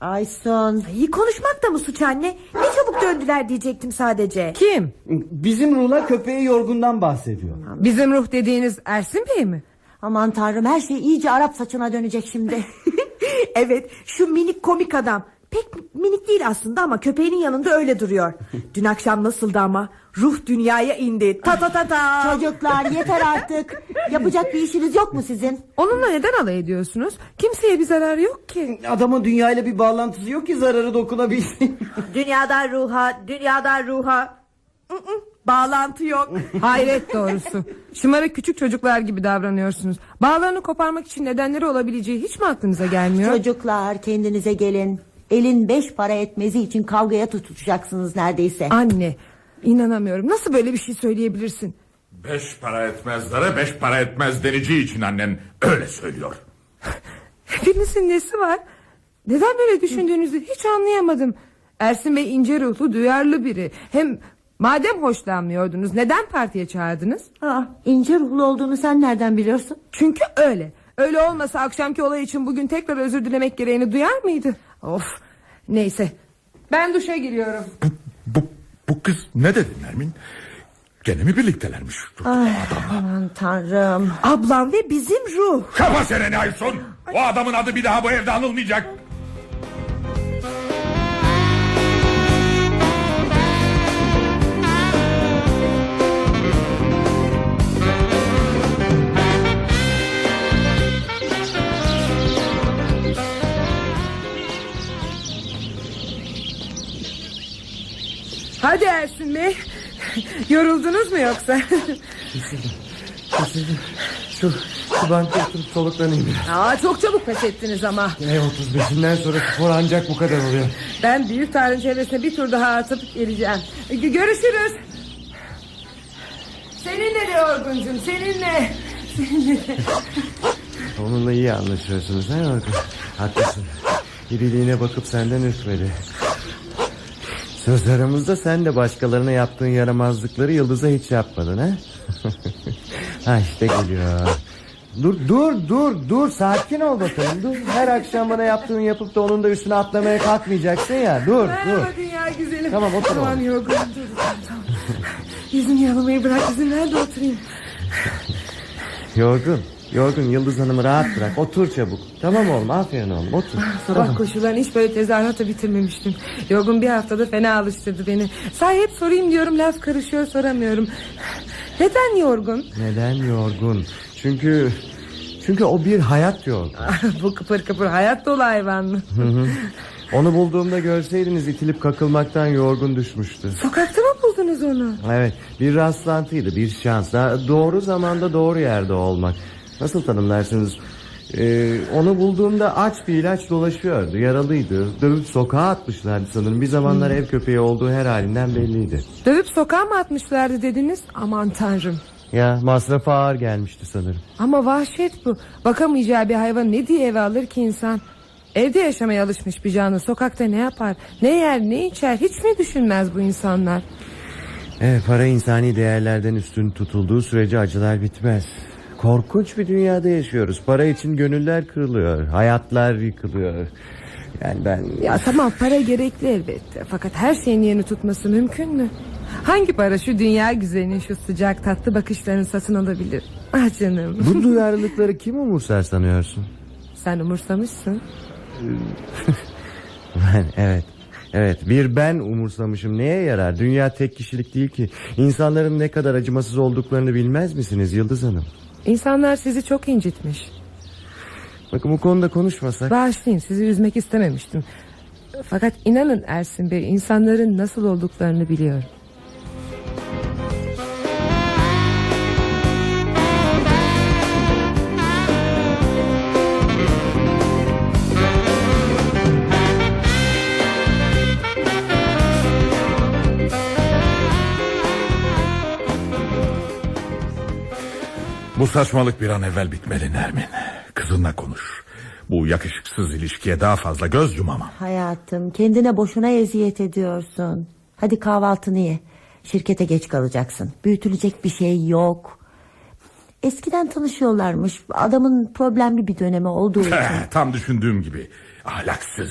Aysun. İyi konuşmak da mı suç anne? Ne çabuk döndüler diyecektim sadece. Kim? Bizim Ruhla köpeği yorgundan bahsediyor. Bizim ruh dediğiniz Ersin Bey mi? Aman tanrım her şey iyice Arap saçına dönecek şimdi. evet şu minik komik adam. Pek minik değil aslında ama köpeğinin yanında öyle duruyor. Dün akşam nasıldı ama? Ruh dünyaya indi. Ta ta ta ta. Çocuklar yeter artık. Yapacak bir işiniz yok mu sizin? Onunla neden alay ediyorsunuz? Kimseye bir zarar yok ki. Adamın dünyayla bir bağlantısı yok ki zararı dokunabilsin. Dünyadan ruha, dünyadan ruha. Bağlantı yok. Hayret doğrusu. Şımarık küçük çocuklar gibi davranıyorsunuz. Bağlarını koparmak için nedenleri olabileceği hiç mi aklınıza gelmiyor? Çocuklar kendinize gelin. Elin beş para etmezi için kavgaya tutuşacaksınız neredeyse. Anne inanamıyorum. Nasıl böyle bir şey söyleyebilirsin? Beş para etmezlere beş para etmez deneceği için annen öyle söylüyor. Hepinizin nesi var? Neden böyle düşündüğünüzü hiç anlayamadım. Ersin Bey ince ruhlu, duyarlı biri. Hem madem hoşlanmıyordunuz neden partiye çağırdınız? Aa, ince ruhlu olduğunu sen nereden biliyorsun? Çünkü öyle. Öyle olmasa akşamki olay için bugün tekrar özür dilemek gereğini duyar mıydı? Of. Neyse. Ben duşa giriyorum. Bu, bu kız ne dedi Nermin? Gene mi birliktelermiş? Aman tanrım. Ablam ve bizim ruh. Kapa çeneni Aysun. O adamın adı bir daha bu evde anılmayacak. Hadi Ersin Bey. Yoruldunuz mu yoksa? Şu, şu bankta oturup soluklanayım biraz. Aa, çok çabuk pes ettiniz ama. E 35'inden sonra spor ancak bu kadar oluyor. Ben büyük tarihın çevresine bir tur daha atıp geleceğim. Görüşürüz. Seninle de Yorgun'cum seninle. Onunla iyi anlaşıyorsunuz ha Yorgun? Haklısın. İriliğine bakıp senden ürkmedi. Söz aramızda sen de başkalarına yaptığın yaramazlıkları Yıldız'a hiç yapmadın ha? ha işte geliyor. Dur dur dur dur sakin ol bakalım dur. Her akşam bana yaptığını yapıp da onun da üstüne atlamaya kalkmayacaksın ya. Dur dur. Merhaba dünya güzelim. Tamam, otur Tamam. Yorgun dur. Tamam, tamam. Yüzünü yalamayı bırak izin ver de oturayım. Yorgun. Yorgun Yıldız Hanım'ı rahat bırak. Otur çabuk. Tamam oğlum aferin oğlum otur. Sabah koşularını hiç böyle tezahürata bitirmemiştim. Yorgun bir haftada fena alıştırdı beni. Sahi hep sorayım diyorum laf karışıyor soramıyorum. Neden yorgun? Neden yorgun? Çünkü çünkü o bir hayat yorgun. Bu kıpır kıpır hayat dolu hayvan mı? Hı hı. Onu bulduğumda görseydiniz itilip kakılmaktan yorgun düşmüştü. Sokakta mı buldunuz onu? Evet bir rastlantıydı bir şans. Daha doğru zamanda doğru yerde olmak. Nasıl tanımlarsınız? Ee, onu bulduğumda aç bir ilaç dolaşıyordu. Yaralıydı. Dövüp sokağa atmışlardı sanırım. Bir zamanlar ev köpeği olduğu her halinden belliydi. Dövüp sokağa mı atmışlardı dediniz? Aman tanrım. Ya masrafı ağır gelmişti sanırım. Ama vahşet bu. Bakamayacağı bir hayvan ne diye eve alır ki insan? Evde yaşamaya alışmış bir canlı sokakta ne yapar? Ne yer ne içer hiç mi düşünmez bu insanlar? Evet, para insani değerlerden üstün tutulduğu sürece acılar bitmez. Korkunç bir dünyada yaşıyoruz. Para için gönüller kırılıyor. Hayatlar yıkılıyor. Yani ben... Ya tamam para gerekli elbette. Fakat her şeyin yerini tutması mümkün mü? Hangi para şu dünya güzelinin şu sıcak tatlı bakışlarını satın alabilir? Ah canım. Bu duyarlılıkları kim umursar sanıyorsun? Sen umursamışsın. Ben evet. Evet bir ben umursamışım neye yarar Dünya tek kişilik değil ki İnsanların ne kadar acımasız olduklarını bilmez misiniz Yıldız Hanım İnsanlar sizi çok incitmiş. Bakın bu konuda konuşmasak Bağışlayın sizi üzmek istememiştim. Fakat inanın Ersin Bey insanların nasıl olduklarını biliyorum. Bu saçmalık bir an evvel bitmeli Nermin. Kızınla konuş. Bu yakışıksız ilişkiye daha fazla göz yumamam. Hayatım kendine boşuna eziyet ediyorsun. Hadi kahvaltını ye. Şirkete geç kalacaksın. Büyütülecek bir şey yok. Eskiden tanışıyorlarmış. Adamın problemli bir dönemi olduğu için. Tam düşündüğüm gibi. Ahlaksız,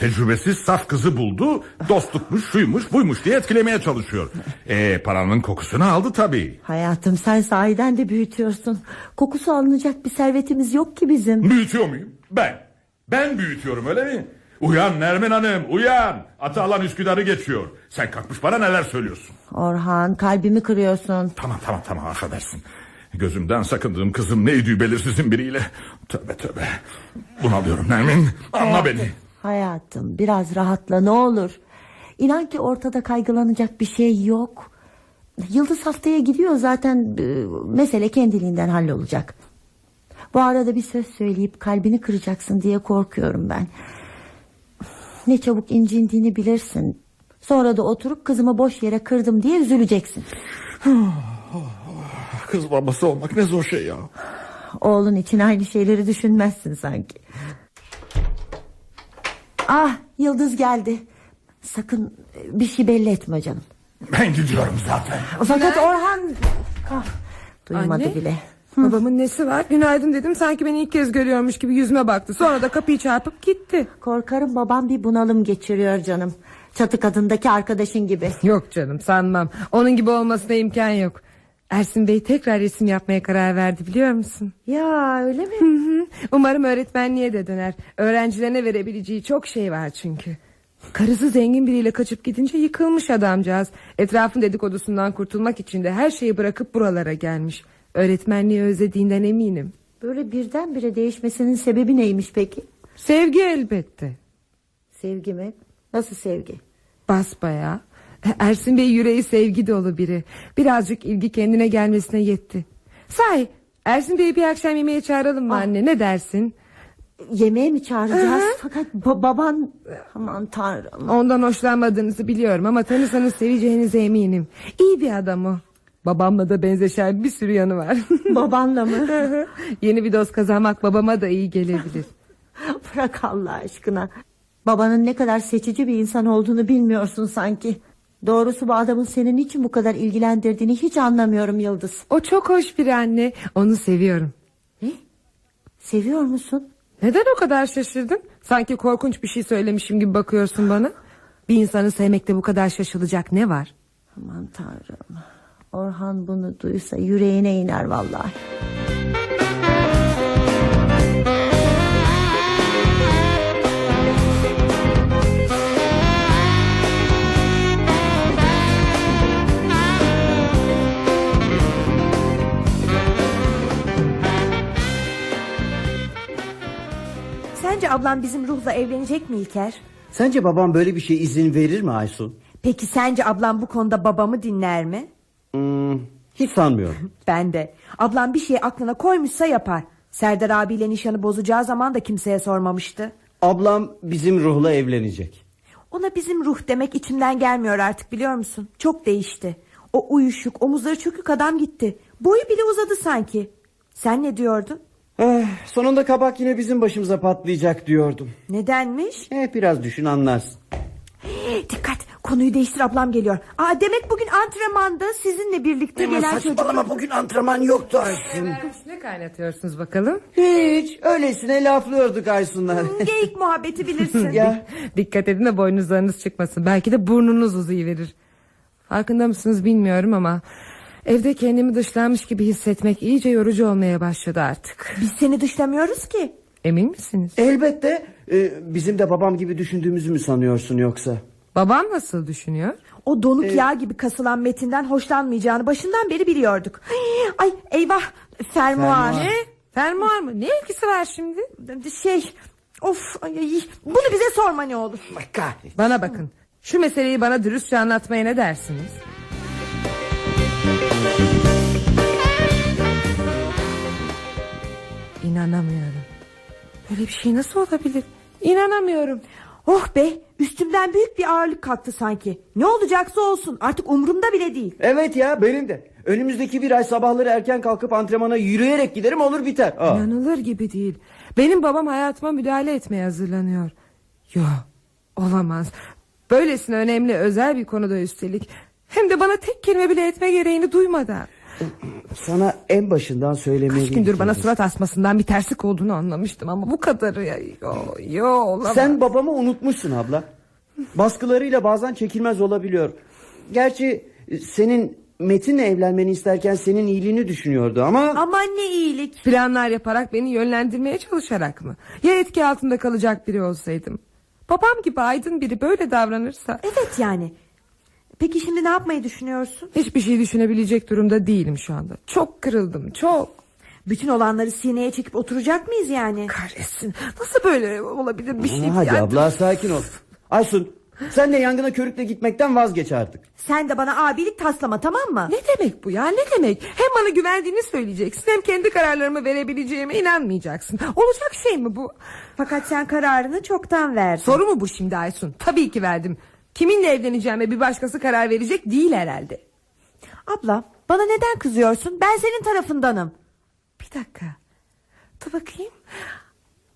tecrübesiz saf kızı buldu. Dostlukmuş, şuymuş, buymuş diye etkilemeye çalışıyor. E paranın kokusunu aldı tabii. Hayatım sen sahiden de büyütüyorsun. Kokusu alınacak bir servetimiz yok ki bizim. Büyütüyor muyum? Ben. Ben büyütüyorum öyle mi? Uyan Nermin Hanım uyan. Atı alan Üsküdar'ı geçiyor. Sen kalkmış bana neler söylüyorsun. Orhan kalbimi kırıyorsun. Tamam tamam tamam affedersin. Gözümden sakındığım kızım neydi belirsizin biriyle. Tövbe tövbe. Bunalıyorum Nermin. Anla beni. Hayatım biraz rahatla ne olur. İnan ki ortada kaygılanacak bir şey yok. Yıldız haftaya gidiyor zaten e, mesele kendiliğinden hallolacak. Bu arada bir söz söyleyip kalbini kıracaksın diye korkuyorum ben. Ne çabuk incindiğini bilirsin. Sonra da oturup kızımı boş yere kırdım diye üzüleceksin. Kız babası olmak ne zor şey ya. Oğlun için aynı şeyleri düşünmezsin sanki. Ah Yıldız geldi. Sakın bir şey belli etme canım. Ben gidiyorum zaten. Fakat Orhan... Ah, duymadı Anne? bile. Babamın nesi var? Günaydın dedim sanki beni ilk kez görüyormuş gibi yüzüme baktı. Sonra da kapıyı çarpıp gitti. Korkarım babam bir bunalım geçiriyor canım. Çatı kadındaki arkadaşın gibi. Yok canım sanmam. Onun gibi olmasına imkan yok. Ersin Bey tekrar resim yapmaya karar verdi biliyor musun? Ya öyle mi? Hı hı. Umarım öğretmenliğe de döner. Öğrencilerine verebileceği çok şey var çünkü. Karısı zengin biriyle kaçıp gidince yıkılmış adamcağız. Etrafın dedikodusundan kurtulmak için de her şeyi bırakıp buralara gelmiş. Öğretmenliği özlediğinden eminim. Böyle birdenbire değişmesinin sebebi neymiş peki? Sevgi elbette. Sevgi mi? Nasıl sevgi? Basbayağı. Ersin Bey yüreği sevgi dolu biri. Birazcık ilgi kendine gelmesine yetti. Sahi Ersin Bey'i bir akşam yemeğe çağıralım mı anne ne dersin? Yemeğe mi çağıracağız? Fakat ba- baban... Aman tanrım. Ondan hoşlanmadığınızı biliyorum ama tanırsanız seveceğinize eminim. İyi bir adam o. Babamla da benzeşen bir sürü yanı var. Babanla mı? Yeni bir dost kazanmak babama da iyi gelebilir. Bırak Allah aşkına. Babanın ne kadar seçici bir insan olduğunu bilmiyorsun sanki. Doğrusu bu adamın senin için bu kadar ilgilendirdiğini hiç anlamıyorum Yıldız. O çok hoş bir anne. Onu seviyorum. Ne? Seviyor musun? Neden o kadar şaşırdın? Sanki korkunç bir şey söylemişim gibi bakıyorsun bana. Bir insanı sevmekte bu kadar şaşılacak ne var? Aman tanrım. Orhan bunu duysa yüreğine iner vallahi. Sence ablam bizim ruhla evlenecek mi İlker? Sence babam böyle bir şey izin verir mi Aysun? Peki sence ablam bu konuda babamı dinler mi? Hmm, hiç sanmıyorum. Ben de. Ablam bir şey aklına koymuşsa yapar. Serdar abiyle nişanı bozacağı zaman da kimseye sormamıştı. Ablam bizim ruhla evlenecek. Ona bizim ruh demek içimden gelmiyor artık biliyor musun? Çok değişti. O uyuşuk, omuzları çökük adam gitti. Boyu bile uzadı sanki. Sen ne diyordun? Eh, sonunda kabak yine bizim başımıza patlayacak diyordum. Nedenmiş? Eh, biraz düşün anlarsın. Dikkat konuyu değiştir ablam geliyor. Aa, demek bugün antrenmanda sizinle birlikte gelen çocuk. bugün antrenman yoktu Aysun. Ne kaynatıyorsunuz bakalım? Hiç öylesine laflıyorduk Aysunlar. Geyik muhabbeti bilirsin. ya Dikkat edin de boynuzlarınız çıkmasın. Belki de burnunuz uzayıverir. Farkında mısınız bilmiyorum ama... Evde kendimi dışlanmış gibi hissetmek iyice yorucu olmaya başladı artık. Biz seni dışlamıyoruz ki. Emin misiniz? Elbette e, bizim de babam gibi düşündüğümüzü mü sanıyorsun yoksa? Babam nasıl düşünüyor? O donuk yağ gibi kasılan Metin'den hoşlanmayacağını başından beri biliyorduk. Ay eyvah fermuar. Ne? Fermuar mı? Ne ilgisi var şimdi? Şey of ay, bunu bize sorma ne olur. Bana bakın. Şu meseleyi bana dürüstçe anlatmaya ne dersiniz? İnanamıyorum. Böyle bir şey nasıl olabilir? İnanamıyorum. Oh be üstümden büyük bir ağırlık kalktı sanki. Ne olacaksa olsun artık umurumda bile değil. Evet ya benim de. Önümüzdeki bir ay sabahları erken kalkıp antrenmana yürüyerek giderim olur biter. Aa. İnanılır gibi değil. Benim babam hayatıma müdahale etmeye hazırlanıyor. Yo olamaz. Böylesine önemli özel bir konuda üstelik. Hem de bana tek kelime bile etme gereğini duymadan. Sana en başından söylemeliydim. Kaç gündür bana surat asmasından bir terslik olduğunu anlamıştım ama bu kadarı ya. Yo, yo olamaz. Sen babamı unutmuşsun abla. Baskılarıyla bazen çekilmez olabiliyor. Gerçi e, senin Metin'le evlenmeni isterken senin iyiliğini düşünüyordu ama... Aman ne iyilik. Planlar yaparak beni yönlendirmeye çalışarak mı? Ya etki altında kalacak biri olsaydım? Babam gibi aydın biri böyle davranırsa... Evet yani. Peki şimdi ne yapmayı düşünüyorsun? Hiçbir şey düşünebilecek durumda değilim şu anda. Çok kırıldım çok. Bütün olanları sineye çekip oturacak mıyız yani? Kahretsin. Nasıl böyle olabilir bir şey? Hadi Yani- abla sakin ol. Aysun sen de yangına körükle gitmekten vazgeç artık. Sen de bana abilik taslama tamam mı? Ne demek bu ya ne demek? Hem bana güvendiğini söyleyeceksin hem kendi kararlarımı verebileceğime inanmayacaksın. Olacak şey mi bu? Fakat sen kararını çoktan verdin. Soru mu bu şimdi Aysun? Tabii ki verdim. Kiminle evleneceğime bir başkası karar verecek değil herhalde. Abla bana neden kızıyorsun? Ben senin tarafındanım. Bir dakika. Dur bakayım.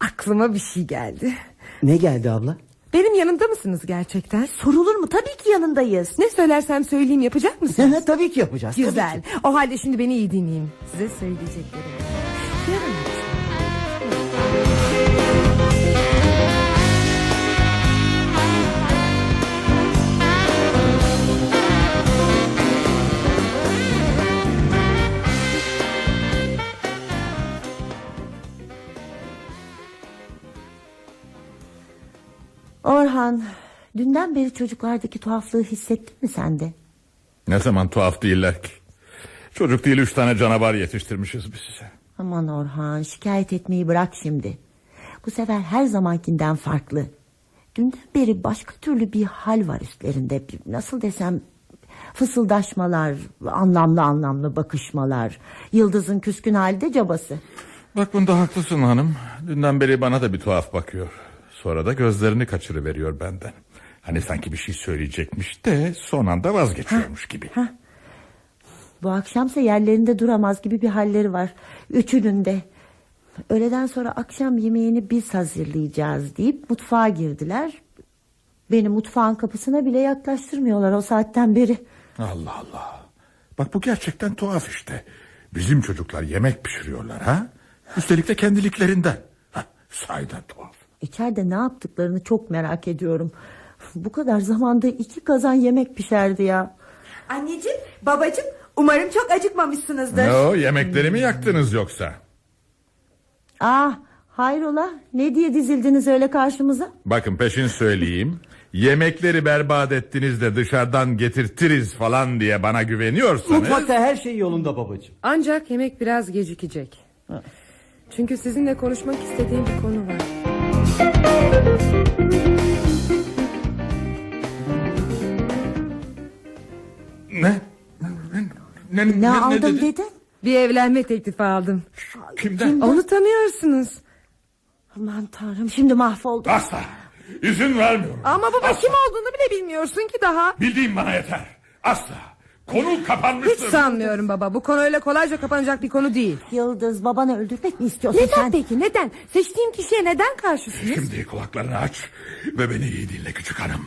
Aklıma bir şey geldi. Ne geldi abla? Benim yanında mısınız gerçekten? Sorulur mu? Tabii ki yanındayız. Ne söylersem söyleyeyim yapacak mısınız? tabii ki yapacağız. Güzel. O halde şimdi beni iyi dinleyin. Size söyleyeceklerim. Yarın Orhan dünden beri çocuklardaki tuhaflığı hissettin mi sen de? Ne zaman tuhaf değiller ki. Çocuk değil üç tane canavar yetiştirmişiz biz size. Aman Orhan şikayet etmeyi bırak şimdi. Bu sefer her zamankinden farklı. Dünden beri başka türlü bir hal var üstlerinde. Nasıl desem fısıldaşmalar, anlamlı anlamlı bakışmalar. Yıldız'ın küskün halde cabası. Bak bunda haklısın hanım. Dünden beri bana da bir tuhaf bakıyor. Sonra da gözlerini kaçırıveriyor benden. Hani sanki bir şey söyleyecekmiş de son anda vazgeçiyormuş gibi. Bu akşamsa yerlerinde duramaz gibi bir halleri var. Üçünün de. Öğleden sonra akşam yemeğini biz hazırlayacağız deyip mutfağa girdiler. Beni mutfağın kapısına bile yaklaştırmıyorlar o saatten beri. Allah Allah. Bak bu gerçekten tuhaf işte. Bizim çocuklar yemek pişiriyorlar ha? Üstelik de kendiliklerinden. Ha, sahiden tuhaf. İçeride ne yaptıklarını çok merak ediyorum. Bu kadar zamanda iki kazan yemek pişerdi ya. Anneciğim, babacığım umarım çok acıkmamışsınızdır. Ne o yemekleri mi yaktınız yoksa? Ah hayrola ne diye dizildiniz öyle karşımıza? Bakın peşin söyleyeyim. Yemekleri berbat ettiniz de dışarıdan getirtiriz falan diye bana güveniyorsanız... Mutfakta her şey yolunda babacığım. Ancak yemek biraz gecikecek. Çünkü sizinle konuşmak istediğim bir konu var. Ne? Ne, ne, Ne, aldım dedi? dedin? Bir evlenme teklifi aldım. Kimden? Onu tanıyorsunuz. Aman tanrım şimdi mahvoldum. Asla. İzin vermiyorum. Ama baba kim olduğunu bile bilmiyorsun ki daha. Bildiğim bana yeter. Asla. Konu Hiç kapanmıştır. sanmıyorum baba. Bu konu öyle kolayca kapanacak bir konu değil. Yıldız babanı öldürmek mi istiyorsun Neden sen? peki neden? Seçtiğim kişiye neden karşısınız? Şimdi kulaklarını aç ve beni iyi dinle küçük hanım.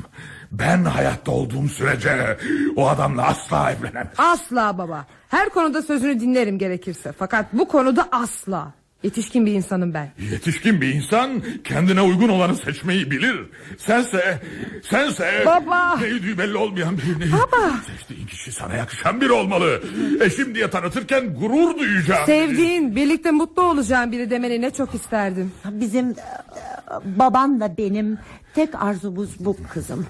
Ben hayatta olduğum sürece o adamla asla evlenemem. Asla baba. Her konuda sözünü dinlerim gerekirse. Fakat bu konuda asla. Yetişkin bir insanım ben. Yetişkin bir insan kendine uygun olanı seçmeyi bilir. Sense, sense... Baba! Neydi belli olmayan birini. Baba! Seçtiğin kişi sana yakışan biri olmalı. Eşim diye tanıtırken gurur duyacağım. Sevdiğin, birlikte mutlu olacağın biri demeni ne çok isterdim. Bizim e, babamla benim tek arzumuz bu kızım.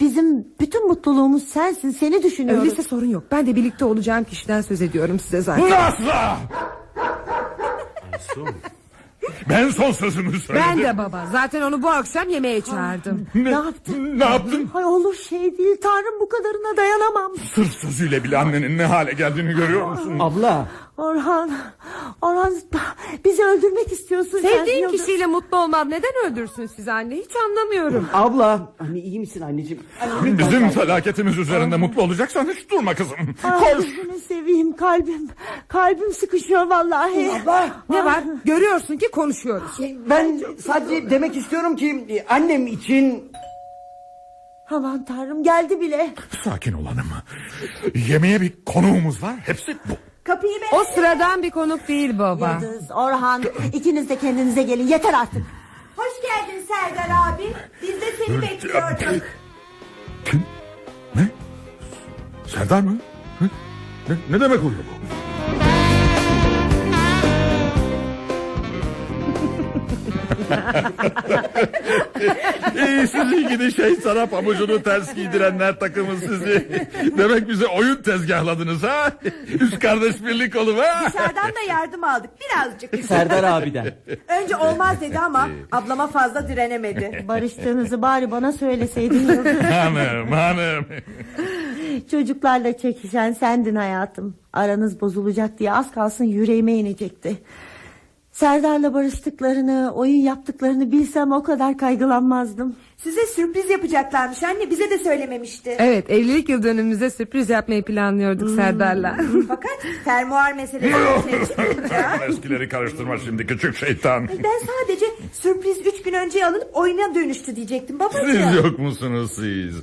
Bizim bütün mutluluğumuz sensin. Seni düşünüyoruz. Öyleyse sorun yok. Ben de birlikte olacağım kişiden söz ediyorum size zaten. Ben son sözümü söyledim. Ben de baba. Zaten onu bu akşam yemeğe çağırdım. Ne, yaptın? Ne yaptın? Ay olur şey değil Tanrım bu kadarına dayanamam. Sırf sözüyle bile annenin ne hale geldiğini görüyor musun? Abla Orhan, Orhan bizi öldürmek istiyorsun. sen. Sevdiğin kişiyle mutlu olmam neden öldürsün sizi anne? Hiç anlamıyorum. abla hani iyi misin anneciğim? Anne, Bizim felaketimiz üzerinde mutlu olacaksan hiç durma kızım. Ay, Koş. gözünü seveyim kalbim. Kalbim sıkışıyor vallahi. Abla Ne var? Görüyorsun ki konuşuyoruz. ben sadece demek istiyorum ki annem için Aman Tanrım geldi bile. Sakin ol hanım. Yemeğe bir konuğumuz var. Hepsi bu. Kapıyı be. O sıradan bir konuk değil baba. Yıldız, Orhan ikiniz de kendinize gelin yeter artık. Hoş geldin Serdar abi. Biz de seni bekliyorduk. Kim? Ne? Serdar mı? Ne, ne demek oluyor bu? İyi sizi gidi şey sana pamucunu ters giydirenler takımı sizi. Demek bize oyun tezgahladınız ha? Üst kardeş birlik olup ha? Dışarıdan da yardım aldık birazcık. Serdar abiden. Önce olmaz dedi ama ablama fazla direnemedi. Barıştığınızı bari bana söyleseydin. Hanım hanım. Çocuklarla çekişen sendin hayatım. Aranız bozulacak diye az kalsın yüreğime inecekti. Serdar'la barıştıklarını, oyun yaptıklarını bilsem o kadar kaygılanmazdım. Size sürpriz yapacaklarmış anne bize de söylememişti. Evet evlilik yıl dönümümüze sürpriz yapmayı planlıyorduk Serdar'la. Fakat fermuar meselesi ortaya çıkınca Eskileri karıştırma şimdi küçük şeytan. ben sadece sürpriz üç gün önce alınıp oyuna dönüştü diyecektim babacığım. Siz yok musunuz siz?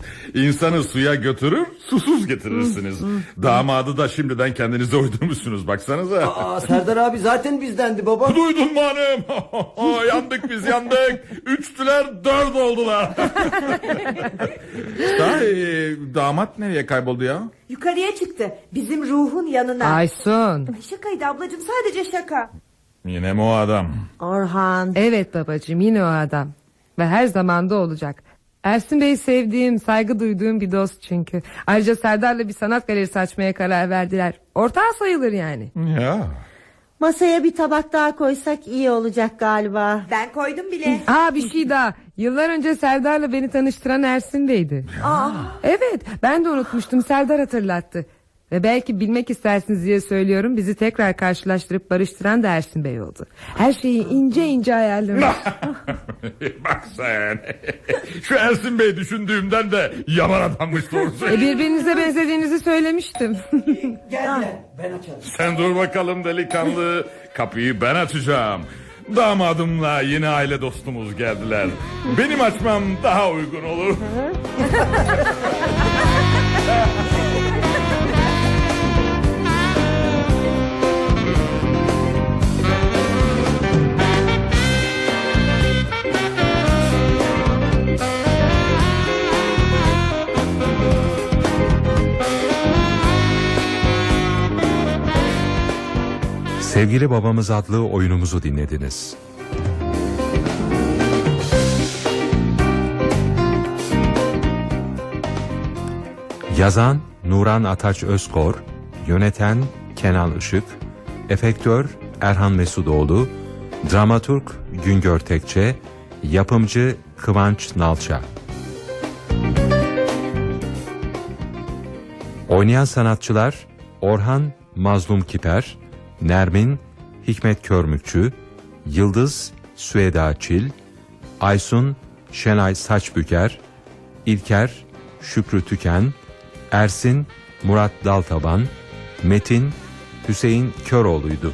İnsanı suya götürür, susuz getirirsiniz. Damadı da şimdiden kendinize uydurmuşsunuz baksanıza. Aa, Serdar abi zaten bizdendi baba. Duydun mu hanım? yandık biz yandık. Üçtüler dört oldular. Sahi damat nereye kayboldu ya? Yukarıya çıktı bizim ruhun yanına. Aysun. Şakaydı ablacığım sadece şaka. Yine mi o adam? Orhan. Evet babacığım yine o adam. Ve her zaman da olacak. Ersin Bey sevdiğim, saygı duyduğum bir dost çünkü. Ayrıca Serdar'la bir sanat galerisi açmaya karar verdiler. Ortağı sayılır yani. Ya. Masaya bir tabak daha koysak iyi olacak galiba. Ben koydum bile. Aa bir şey daha. Yıllar önce Serdar'la beni tanıştıran Ersin Bey'di. Evet ben de unutmuştum Serdar hatırlattı. Ve belki bilmek istersiniz diye söylüyorum bizi tekrar karşılaştırıp barıştıran da Ersin Bey oldu. Her şeyi ince ince ayarlamış. Bak sen. Şu Ersin Bey düşündüğümden de yaman adammış doğrusu. e, birbirinize benzediğinizi söylemiştim. Geldiler. Ben açarım. Sen dur bakalım delikanlı. Kapıyı ben açacağım. Damadımla yeni aile dostumuz geldiler. Benim açmam daha uygun olur. Sevgili Babamız adlı oyunumuzu dinlediniz. Yazan Nuran Ataç Özkor, yöneten Kenan Işık, efektör Erhan Mesudoğlu, dramaturg Güngör Tekçe, yapımcı Kıvanç Nalça. Oynayan sanatçılar Orhan Mazlum Kiper, Nermin Hikmet Körmükçü, Yıldız Süeda Çil, Aysun Şenay Saçbüker, İlker Şükrü Tüken, Ersin Murat Daltaban, Metin Hüseyin Köroğlu'ydu.